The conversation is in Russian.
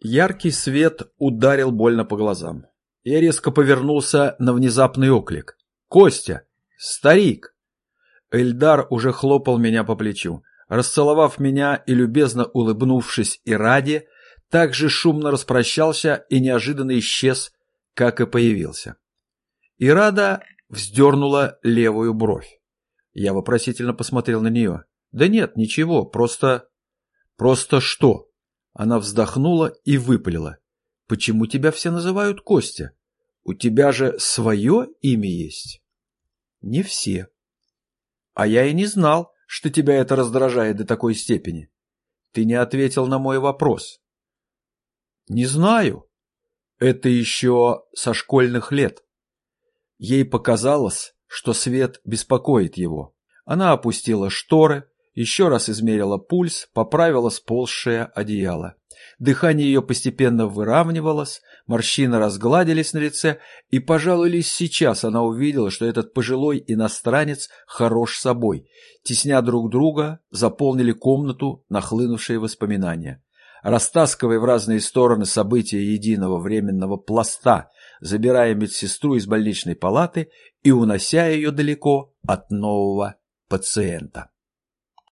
Яркий свет ударил больно по глазам. Я резко повернулся на внезапный оклик. «Костя! Старик!» Эльдар уже хлопал меня по плечу. Расцеловав меня и любезно улыбнувшись и ради, также шумно распрощался и неожиданно исчез, как и появился. Ирада вздернула левую бровь. Я вопросительно посмотрел на нее. «Да нет, ничего, просто...» «Просто что?» Она вздохнула и выпалила. «Почему тебя все называют Костя? У тебя же свое имя есть?» «Не все». «А я и не знал, что тебя это раздражает до такой степени. Ты не ответил на мой вопрос». «Не знаю. Это еще со школьных лет». Ей показалось, что свет беспокоит его. Она опустила шторы, еще раз измерила пульс, поправила сползшее одеяло. Дыхание ее постепенно выравнивалось, морщины разгладились на лице, и, пожалуй, лишь сейчас она увидела, что этот пожилой иностранец хорош собой. Тесня друг друга, заполнили комнату нахлынувшие воспоминания. Растаскивая в разные стороны события единого временного пласта, забирая медсестру из больничной палаты и унося ее далеко от нового пациента.